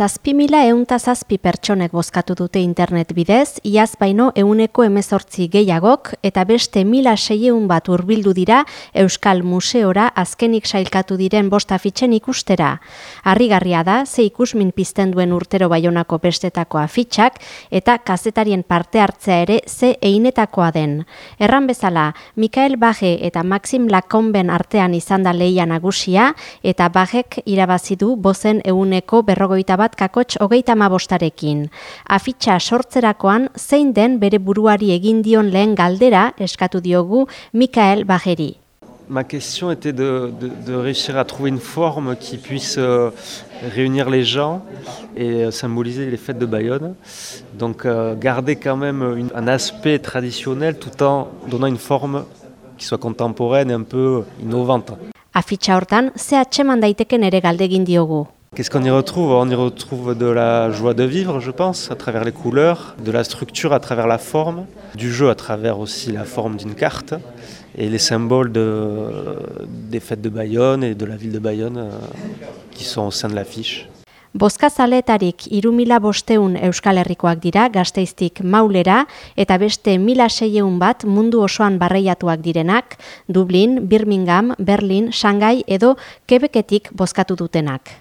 Zazpi mila eunta zazpi pertsonek bozkatu dute internet bidez, iaz baino euneko emezortzi gehiagok eta beste mila seieun bat urbildu dira Euskal Museora azkenik sailkatu diren bosta fitxen ikustera. Harrigarria da, ze ikusmin pizten duen urtero baionako bestetako afitxak eta kazetarien parte hartzea ere ze einetakoa den. Erran bezala, Mikael Baje eta Maxim Lakonben artean izan da lehia nagusia eta Bajek irabazidu bozen euneko berrogoita bat kakots hogeita mabostarekin. Afitxa sortzerakoan zein den bere buruari egin dion lehen galdera eskatu diogu Mikael Bajeri. Ma question était de, de, de réussir à trouver une forme qui puisse euh, réunir les gens et euh, symboliser les fêtes de Bayonne. Donc euh, garder quand même une, un aspect traditionnel tout en donnant une forme qui soit contemporaine et un peu innovante. Afitxa hortan, ze atxeman daiteken ere galdegin diogu. Qu'est-ce qu'on y retrouve? On y retrouve de la joie de vivre, je pense, à travers les couleurs, de la structure à travers la forme, du jeu à travers aussi la forme d'une carte, et les symboles de, des fêtes de Bayonne et de la ville de Bayonne euh, qui sont au sein de l'affiche. Bozka zaletarik irumila bosteun Euskal Herrikoak dira gazteiztik maulera eta beste mila seieun bat mundu osoan barreiatuak direnak, Dublin, Birmingham, Berlin, Shanghai edo Quebecetik bozkatu dutenak.